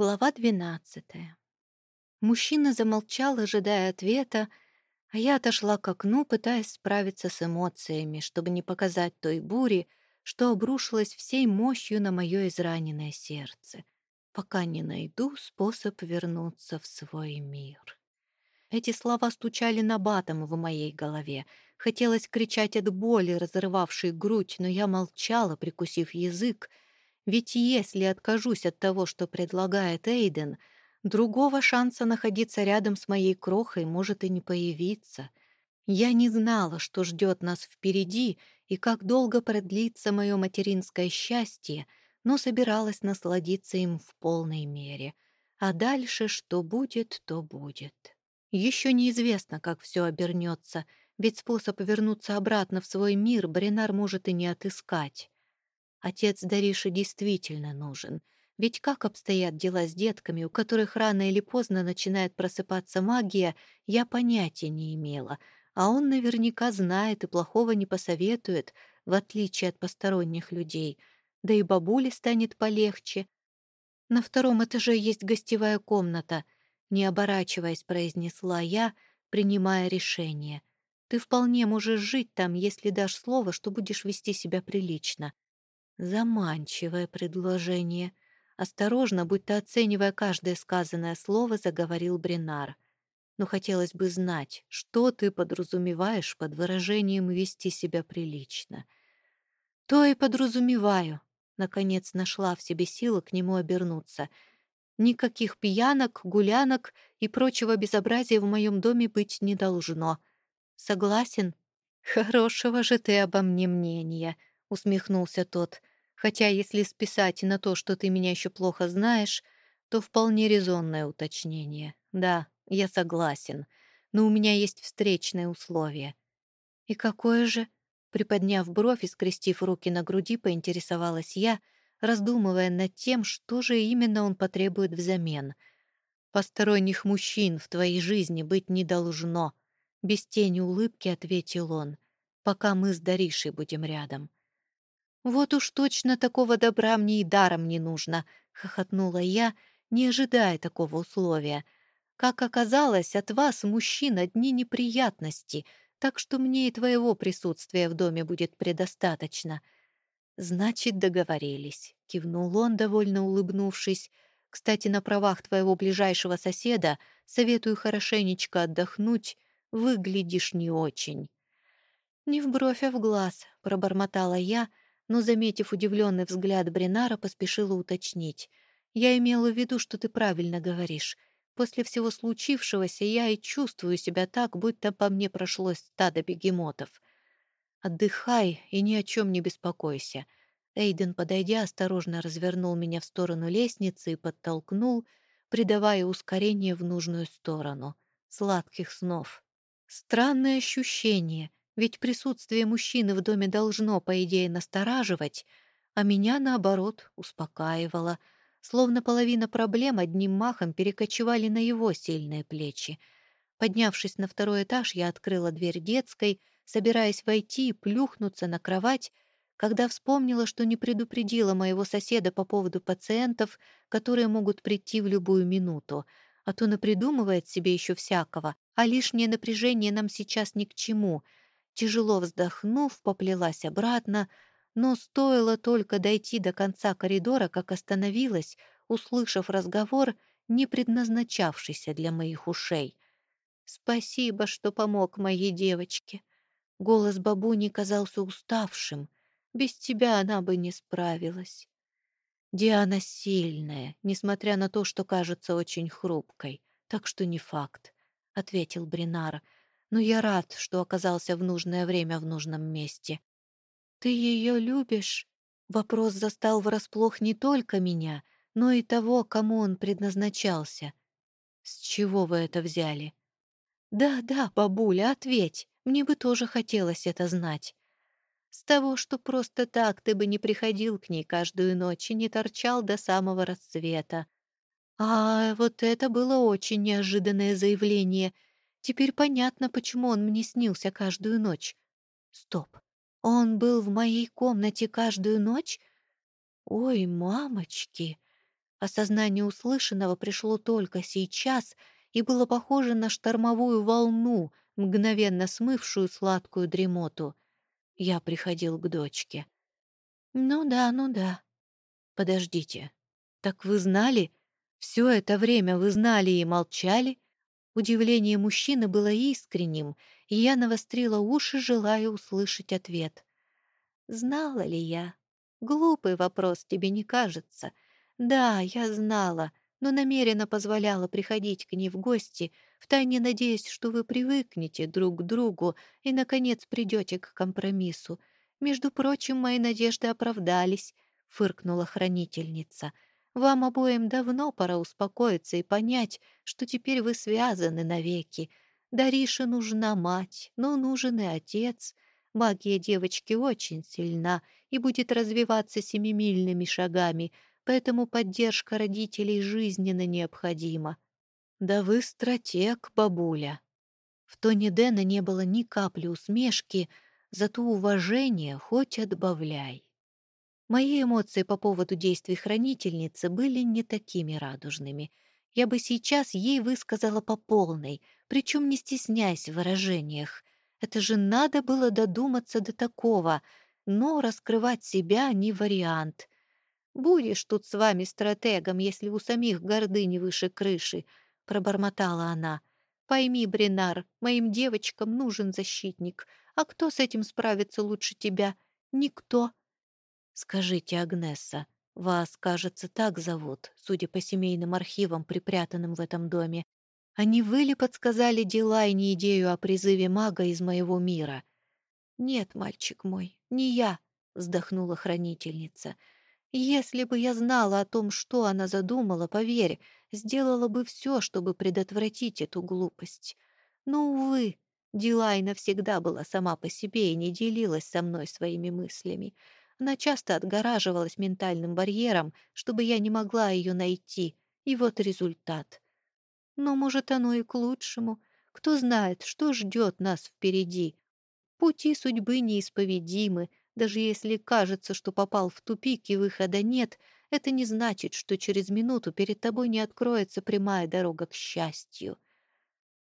Глава двенадцатая. Мужчина замолчал, ожидая ответа, а я отошла к окну, пытаясь справиться с эмоциями, чтобы не показать той бури, что обрушилась всей мощью на мое израненное сердце, пока не найду способ вернуться в свой мир. Эти слова стучали на батом в моей голове. Хотелось кричать от боли, разрывавшей грудь, но я молчала, прикусив язык, ведь если откажусь от того, что предлагает Эйден, другого шанса находиться рядом с моей крохой может и не появиться. Я не знала, что ждет нас впереди и как долго продлится мое материнское счастье, но собиралась насладиться им в полной мере. А дальше что будет, то будет. Еще неизвестно, как все обернется, ведь способ вернуться обратно в свой мир Бренар может и не отыскать. Отец Дариши действительно нужен. Ведь как обстоят дела с детками, у которых рано или поздно начинает просыпаться магия, я понятия не имела, а он наверняка знает и плохого не посоветует, в отличие от посторонних людей. Да и бабуле станет полегче. На втором этаже есть гостевая комната, не оборачиваясь, произнесла я, принимая решение. Ты вполне можешь жить там, если дашь слово, что будешь вести себя прилично. Заманчивое предложение. Осторожно, будто оценивая каждое сказанное слово, заговорил Бринар. Но хотелось бы знать, что ты подразумеваешь под выражением «вести себя прилично». То и подразумеваю. Наконец нашла в себе силы к нему обернуться. Никаких пьянок, гулянок и прочего безобразия в моем доме быть не должно. Согласен? Хорошего же ты обо мне мнения, усмехнулся тот. Хотя, если списать на то, что ты меня еще плохо знаешь, то вполне резонное уточнение. Да, я согласен, но у меня есть встречное условие. И какое же? Приподняв бровь и скрестив руки на груди, поинтересовалась я, раздумывая над тем, что же именно он потребует взамен. «Посторонних мужчин в твоей жизни быть не должно», — без тени улыбки ответил он, «пока мы с Даришей будем рядом». «Вот уж точно такого добра мне и даром не нужно», — хохотнула я, не ожидая такого условия. «Как оказалось, от вас, мужчин, одни неприятности, так что мне и твоего присутствия в доме будет предостаточно». «Значит, договорились», — кивнул он, довольно улыбнувшись. «Кстати, на правах твоего ближайшего соседа советую хорошенечко отдохнуть. Выглядишь не очень». «Не в бровь, а в глаз», — пробормотала я, — но, заметив удивленный взгляд Бринара, поспешила уточнить. «Я имела в виду, что ты правильно говоришь. После всего случившегося я и чувствую себя так, будто по мне прошлось стадо бегемотов. Отдыхай и ни о чем не беспокойся». Эйден, подойдя, осторожно развернул меня в сторону лестницы и подтолкнул, придавая ускорение в нужную сторону. Сладких снов. Странное ощущение — ведь присутствие мужчины в доме должно, по идее, настораживать, а меня, наоборот, успокаивало, словно половина проблем одним махом перекочевали на его сильные плечи. Поднявшись на второй этаж, я открыла дверь детской, собираясь войти и плюхнуться на кровать, когда вспомнила, что не предупредила моего соседа по поводу пациентов, которые могут прийти в любую минуту, а то напридумывает себе еще всякого, а лишнее напряжение нам сейчас ни к чему — Тяжело вздохнув, поплелась обратно, но стоило только дойти до конца коридора, как остановилась, услышав разговор, не предназначавшийся для моих ушей. «Спасибо, что помог моей девочке». Голос бабуни казался уставшим. Без тебя она бы не справилась. Диана сильная, несмотря на то, что кажется очень хрупкой, так что не факт, — ответил Бринар, — но я рад, что оказался в нужное время в нужном месте. «Ты ее любишь?» Вопрос застал врасплох не только меня, но и того, кому он предназначался. «С чего вы это взяли?» «Да, да, бабуля, ответь. Мне бы тоже хотелось это знать. С того, что просто так ты бы не приходил к ней каждую ночь и не торчал до самого рассвета. А вот это было очень неожиданное заявление — Теперь понятно, почему он мне снился каждую ночь. Стоп. Он был в моей комнате каждую ночь? Ой, мамочки. Осознание услышанного пришло только сейчас и было похоже на штормовую волну, мгновенно смывшую сладкую дремоту. Я приходил к дочке. «Ну да, ну да». «Подождите. Так вы знали? Все это время вы знали и молчали?» Удивление мужчины было искренним, и я навострила уши, желая услышать ответ. «Знала ли я?» «Глупый вопрос, тебе не кажется?» «Да, я знала, но намеренно позволяла приходить к ней в гости, втайне надеясь, что вы привыкнете друг к другу и, наконец, придете к компромиссу. Между прочим, мои надежды оправдались», — фыркнула хранительница. «Вам обоим давно пора успокоиться и понять, что теперь вы связаны навеки. Дарише нужна мать, но нужен и отец. Магия девочки очень сильна и будет развиваться семимильными шагами — поэтому поддержка родителей жизненно необходима. Да вы стратег, бабуля. В тоне Дэна не было ни капли усмешки, зато уважение хоть отбавляй. Мои эмоции по поводу действий хранительницы были не такими радужными. Я бы сейчас ей высказала по полной, причем не стесняясь в выражениях. Это же надо было додуматься до такого, но раскрывать себя не вариант. Будешь тут с вами стратегом, если у самих гордыни выше крыши», — пробормотала она. «Пойми, Бринар, моим девочкам нужен защитник. А кто с этим справится лучше тебя? Никто». «Скажите, Агнесса, вас, кажется, так зовут, судя по семейным архивам, припрятанным в этом доме. А не вы ли подсказали дела и не идею о призыве мага из моего мира?» «Нет, мальчик мой, не я», — вздохнула хранительница. Если бы я знала о том, что она задумала, поверь, сделала бы все, чтобы предотвратить эту глупость. Но, увы, Дилайна всегда была сама по себе и не делилась со мной своими мыслями. Она часто отгораживалась ментальным барьером, чтобы я не могла ее найти, и вот результат. Но, может, оно и к лучшему. Кто знает, что ждет нас впереди. Пути судьбы неисповедимы, даже если кажется, что попал в тупик и выхода нет, это не значит, что через минуту перед тобой не откроется прямая дорога к счастью.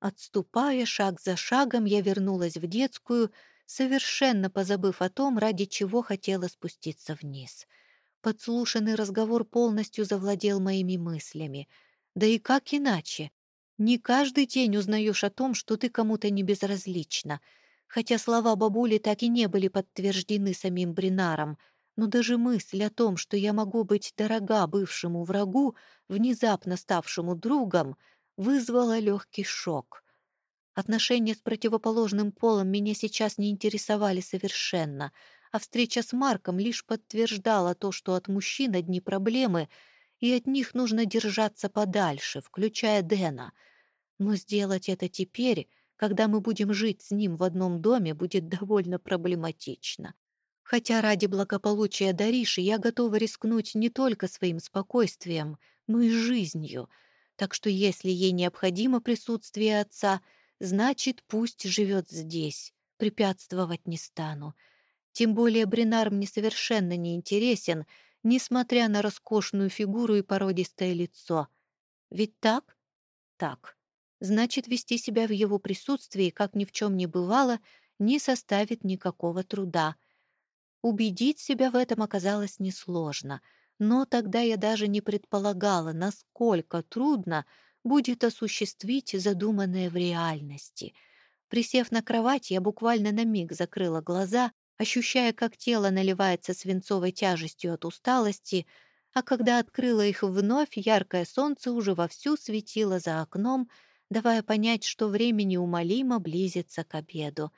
Отступая шаг за шагом, я вернулась в детскую, совершенно позабыв о том, ради чего хотела спуститься вниз. Подслушанный разговор полностью завладел моими мыслями. Да и как иначе? Не каждый день узнаешь о том, что ты кому-то не безразлична — Хотя слова бабули так и не были подтверждены самим Бринаром, но даже мысль о том, что я могу быть дорога бывшему врагу, внезапно ставшему другом, вызвала легкий шок. Отношения с противоположным полом меня сейчас не интересовали совершенно, а встреча с Марком лишь подтверждала то, что от мужчин одни проблемы, и от них нужно держаться подальше, включая Дэна. Но сделать это теперь когда мы будем жить с ним в одном доме, будет довольно проблематично. Хотя ради благополучия Дариши я готова рискнуть не только своим спокойствием, но и жизнью. Так что если ей необходимо присутствие отца, значит, пусть живет здесь. Препятствовать не стану. Тем более Бринар мне совершенно не интересен, несмотря на роскошную фигуру и породистое лицо. Ведь так? Так. Значит, вести себя в его присутствии, как ни в чем не бывало, не составит никакого труда. Убедить себя в этом оказалось несложно, но тогда я даже не предполагала, насколько трудно будет осуществить задуманное в реальности. Присев на кровать, я буквально на миг закрыла глаза, ощущая, как тело наливается свинцовой тяжестью от усталости, а когда открыла их вновь, яркое солнце уже вовсю светило за окном — давая понять, что время неумолимо близится к обеду.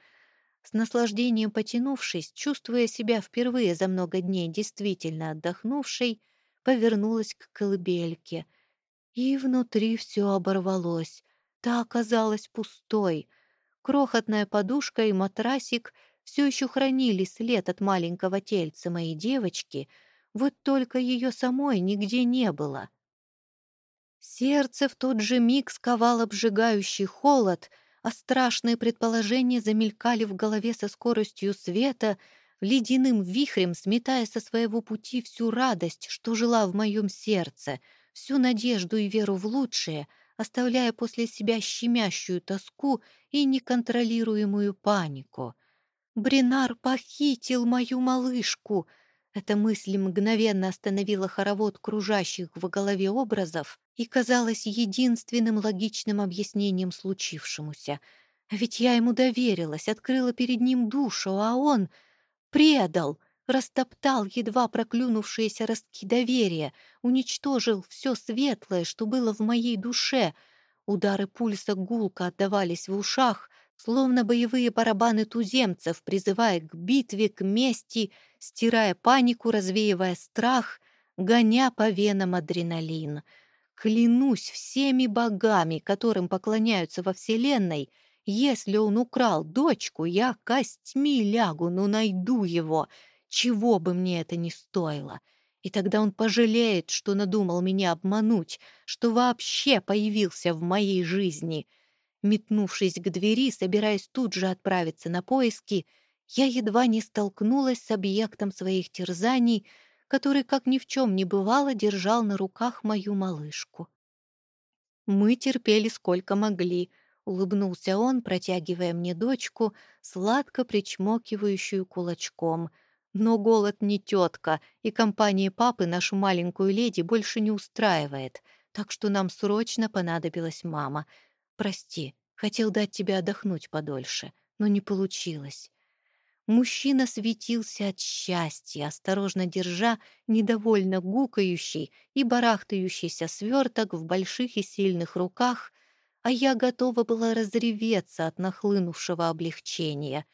С наслаждением потянувшись, чувствуя себя впервые за много дней действительно отдохнувшей, повернулась к колыбельке. И внутри все оборвалось. Та оказалась пустой. Крохотная подушка и матрасик все еще хранили след от маленького тельца моей девочки, вот только ее самой нигде не было. Сердце в тот же миг сковал обжигающий холод, а страшные предположения замелькали в голове со скоростью света, ледяным вихрем сметая со своего пути всю радость, что жила в моем сердце, всю надежду и веру в лучшее, оставляя после себя щемящую тоску и неконтролируемую панику. «Бринар похитил мою малышку!» Эта мысль мгновенно остановила хоровод кружащих в голове образов и казалась единственным логичным объяснением случившемуся. А ведь я ему доверилась, открыла перед ним душу, а он предал, растоптал едва проклюнувшиеся ростки доверия, уничтожил все светлое, что было в моей душе. Удары пульса гулко отдавались в ушах, словно боевые барабаны туземцев, призывая к битве, к мести, стирая панику, развеивая страх, гоня по венам адреналин. Клянусь всеми богами, которым поклоняются во Вселенной, если он украл дочку, я костьми лягу, но найду его, чего бы мне это ни стоило. И тогда он пожалеет, что надумал меня обмануть, что вообще появился в моей жизни — Метнувшись к двери, собираясь тут же отправиться на поиски, я едва не столкнулась с объектом своих терзаний, который, как ни в чем не бывало, держал на руках мою малышку. Мы терпели сколько могли, улыбнулся он, протягивая мне дочку, сладко причмокивающую кулачком. Но голод не тетка, и компания папы нашу маленькую леди больше не устраивает, так что нам срочно понадобилась мама — Прости, хотел дать тебе отдохнуть подольше, но не получилось. Мужчина светился от счастья, осторожно держа недовольно гукающий и барахтающийся сверток в больших и сильных руках, а я готова была разреветься от нахлынувшего облегчения.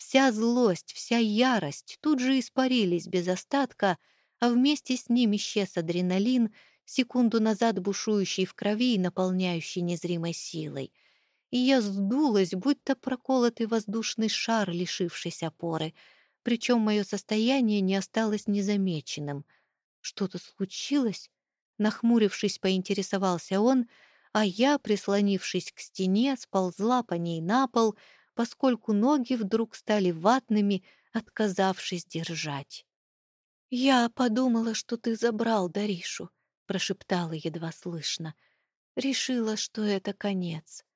Вся злость, вся ярость тут же испарились без остатка, а вместе с ним исчез адреналин — секунду назад бушующий в крови и наполняющий незримой силой. И я сдулась, будто проколотый воздушный шар, лишившись опоры. Причем мое состояние не осталось незамеченным. Что-то случилось? Нахмурившись, поинтересовался он, а я, прислонившись к стене, сползла по ней на пол, поскольку ноги вдруг стали ватными, отказавшись держать. «Я подумала, что ты забрал Даришу», прошептала едва слышно. Решила, что это конец.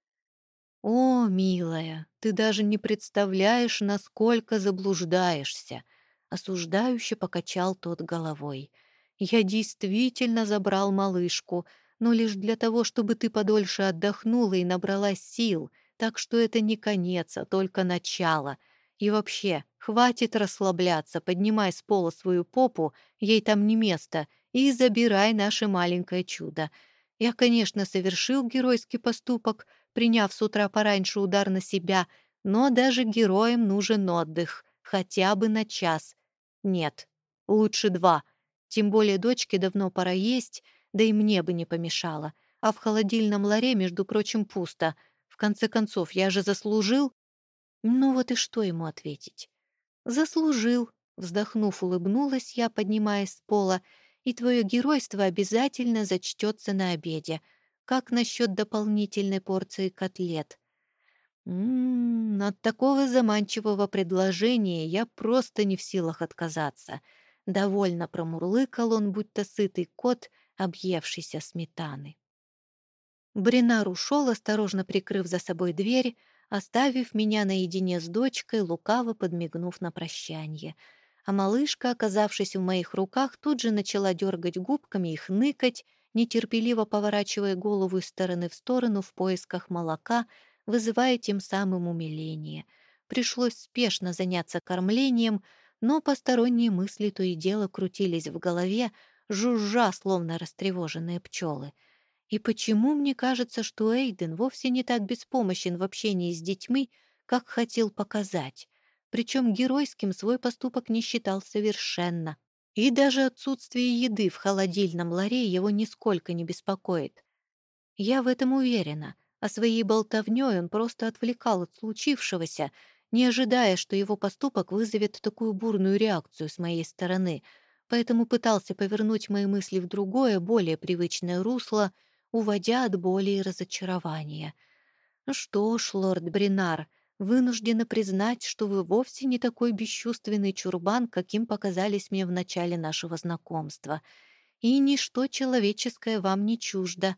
«О, милая, ты даже не представляешь, насколько заблуждаешься!» Осуждающе покачал тот головой. «Я действительно забрал малышку, но лишь для того, чтобы ты подольше отдохнула и набрала сил, так что это не конец, а только начало. И вообще, хватит расслабляться, поднимай с пола свою попу, ей там не место, и забирай наше маленькое чудо. Я, конечно, совершил геройский поступок, приняв с утра пораньше удар на себя, но даже героям нужен отдых, хотя бы на час. Нет, лучше два. Тем более дочке давно пора есть, да и мне бы не помешало. А в холодильном ларе, между прочим, пусто. В конце концов, я же заслужил. Ну вот и что ему ответить? Заслужил. Вздохнув, улыбнулась я, поднимаясь с пола, и твое геройство обязательно зачтется на обеде. Как насчет дополнительной порции котлет? М-м, от такого заманчивого предложения я просто не в силах отказаться. Довольно промурлыкал он, будто сытый кот, объевшийся сметаны. Бринар ушел, осторожно прикрыв за собой дверь, оставив меня наедине с дочкой, лукаво подмигнув на прощание — а малышка, оказавшись в моих руках, тут же начала дергать губками и хныкать, нетерпеливо поворачивая голову из стороны в сторону в поисках молока, вызывая тем самым умиление. Пришлось спешно заняться кормлением, но посторонние мысли то и дело крутились в голове, жужжа, словно растревоженные пчелы. И почему мне кажется, что Эйден вовсе не так беспомощен в общении с детьми, как хотел показать? причем геройским свой поступок не считал совершенно. И даже отсутствие еды в холодильном ларе его нисколько не беспокоит. Я в этом уверена, а своей болтовнёй он просто отвлекал от случившегося, не ожидая, что его поступок вызовет такую бурную реакцию с моей стороны, поэтому пытался повернуть мои мысли в другое, более привычное русло, уводя от боли и разочарования. «Ну что ж, лорд Бринар, вынуждена признать, что вы вовсе не такой бесчувственный чурбан, каким показались мне в начале нашего знакомства. И ничто человеческое вам не чуждо.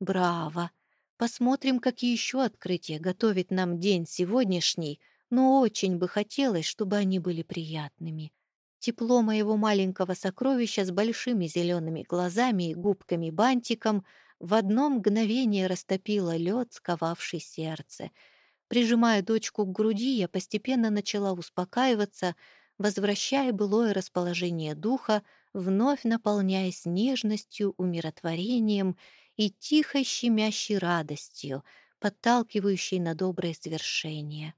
Браво! Посмотрим, какие еще открытия готовит нам день сегодняшний, но очень бы хотелось, чтобы они были приятными. Тепло моего маленького сокровища с большими зелеными глазами и губками-бантиком в одно мгновение растопило лед, сковавший сердце. Прижимая дочку к груди, я постепенно начала успокаиваться, возвращая былое расположение духа, вновь наполняясь нежностью, умиротворением и тихой щемящей радостью, подталкивающей на доброе свершение.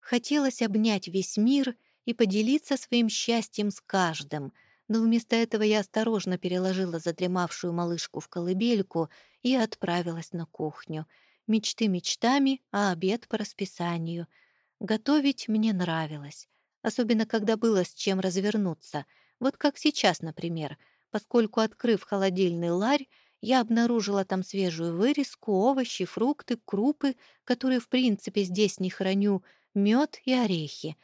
Хотелось обнять весь мир и поделиться своим счастьем с каждым, но вместо этого я осторожно переложила задремавшую малышку в колыбельку и отправилась на кухню. Мечты мечтами, а обед по расписанию. Готовить мне нравилось, особенно когда было с чем развернуться, вот как сейчас, например, поскольку, открыв холодильный ларь, я обнаружила там свежую вырезку, овощи, фрукты, крупы, которые, в принципе, здесь не храню, мед и орехи.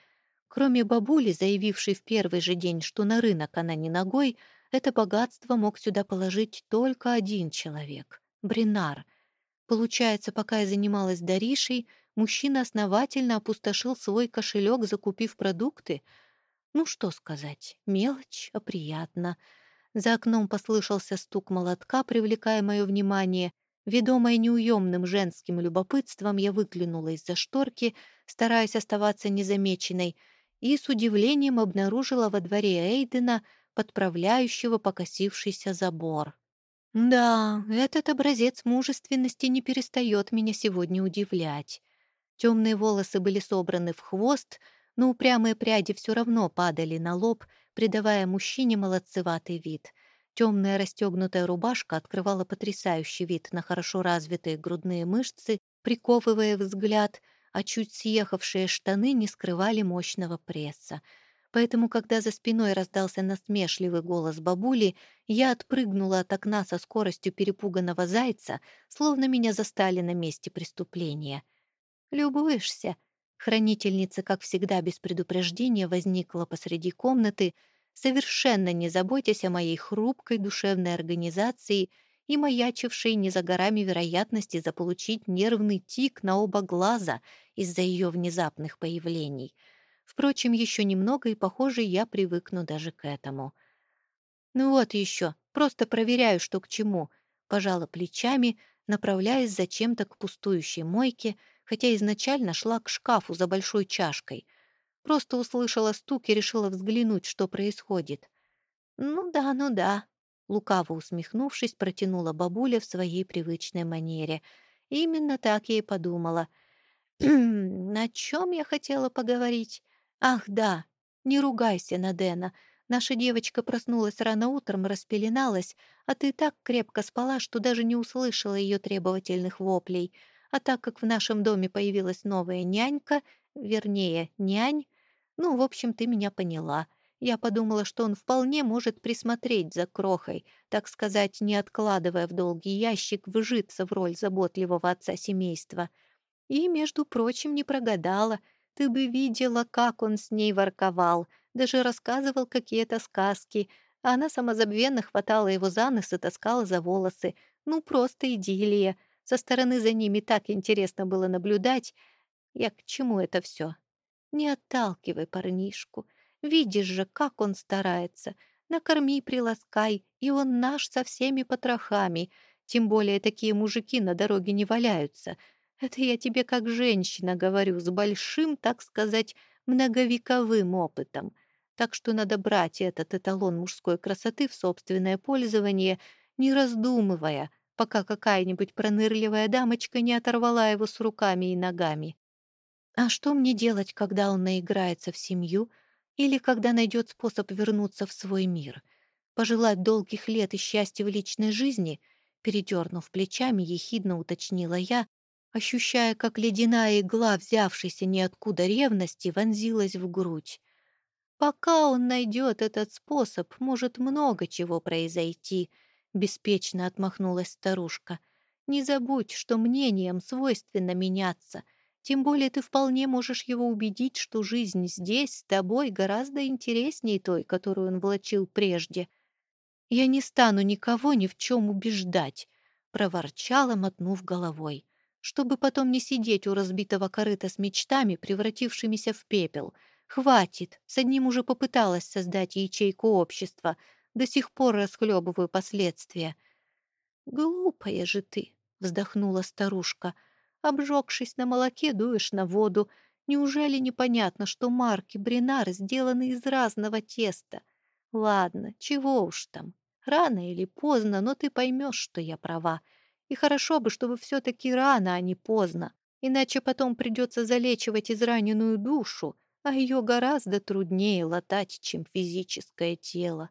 Кроме бабули, заявившей в первый же день, что на рынок она не ногой, это богатство мог сюда положить только один человек — Бринар. Получается, пока я занималась Даришей, мужчина основательно опустошил свой кошелек, закупив продукты. Ну, что сказать, мелочь, а приятно — за окном послышался стук молотка, привлекая мое внимание. Ведомая неуемным женским любопытством, я выглянула из-за шторки, стараясь оставаться незамеченной, и с удивлением обнаружила во дворе Эйдена подправляющего покосившийся забор. Да, этот образец мужественности не перестает меня сегодня удивлять. Темные волосы были собраны в хвост, но упрямые пряди все равно падали на лоб, придавая мужчине молодцеватый вид. Темная расстегнутая рубашка открывала потрясающий вид на хорошо развитые грудные мышцы, приковывая взгляд, а чуть съехавшие штаны не скрывали мощного пресса. Поэтому, когда за спиной раздался насмешливый голос бабули, я отпрыгнула от окна со скоростью перепуганного зайца, словно меня застали на месте преступления. «Любуешься?» Хранительница, как всегда, без предупреждения возникла посреди комнаты, совершенно не заботясь о моей хрупкой душевной организации и маячившей не за горами вероятности заполучить нервный тик на оба глаза из-за ее внезапных появлений. Впрочем, еще немного, и, похоже, я привыкну даже к этому. «Ну вот еще, просто проверяю, что к чему», — пожала плечами, направляясь зачем-то к пустующей мойке — хотя изначально шла к шкафу за большой чашкой. Просто услышала стук и решила взглянуть, что происходит. «Ну да, ну да», — лукаво усмехнувшись, протянула бабуля в своей привычной манере. Именно так я и подумала. «На чем я хотела поговорить? Ах, да, не ругайся на Дэна. Наша девочка проснулась рано утром, распеленалась, а ты так крепко спала, что даже не услышала ее требовательных воплей. А так как в нашем доме появилась новая нянька, вернее, нянь, ну, в общем, ты меня поняла. Я подумала, что он вполне может присмотреть за крохой, так сказать, не откладывая в долгий ящик, вжиться в роль заботливого отца семейства. И, между прочим, не прогадала. Ты бы видела, как он с ней ворковал, даже рассказывал какие-то сказки, а она самозабвенно хватала его за нос и таскала за волосы. Ну, просто идиллия. Со стороны за ними так интересно было наблюдать. Я к чему это все? Не отталкивай парнишку. Видишь же, как он старается. Накорми, приласкай, и он наш со всеми потрохами. Тем более такие мужики на дороге не валяются. Это я тебе как женщина говорю, с большим, так сказать, многовековым опытом. Так что надо брать этот эталон мужской красоты в собственное пользование, не раздумывая — пока какая-нибудь пронырливая дамочка не оторвала его с руками и ногами. А что мне делать, когда он наиграется в семью или когда найдет способ вернуться в свой мир? Пожелать долгих лет и счастья в личной жизни? Передернув плечами, ехидно уточнила я, ощущая, как ледяная игла, взявшаяся ниоткуда ревности, вонзилась в грудь. Пока он найдет этот способ, может много чего произойти —— беспечно отмахнулась старушка. «Не забудь, что мнением свойственно меняться. Тем более ты вполне можешь его убедить, что жизнь здесь с тобой гораздо интереснее той, которую он влачил прежде. Я не стану никого ни в чем убеждать, — проворчала, мотнув головой, чтобы потом не сидеть у разбитого корыта с мечтами, превратившимися в пепел. Хватит, с одним уже попыталась создать ячейку общества, до сих пор расхлебываю последствия. «Глупая же ты!» — вздохнула старушка — Обжегшись на молоке, дуешь на воду. Неужели непонятно, что марки Бринар сделаны из разного теста? Ладно, чего уж там. Рано или поздно, но ты поймешь, что я права. И хорошо бы, чтобы все-таки рано, а не поздно. Иначе потом придется залечивать израненную душу, а ее гораздо труднее латать, чем физическое тело.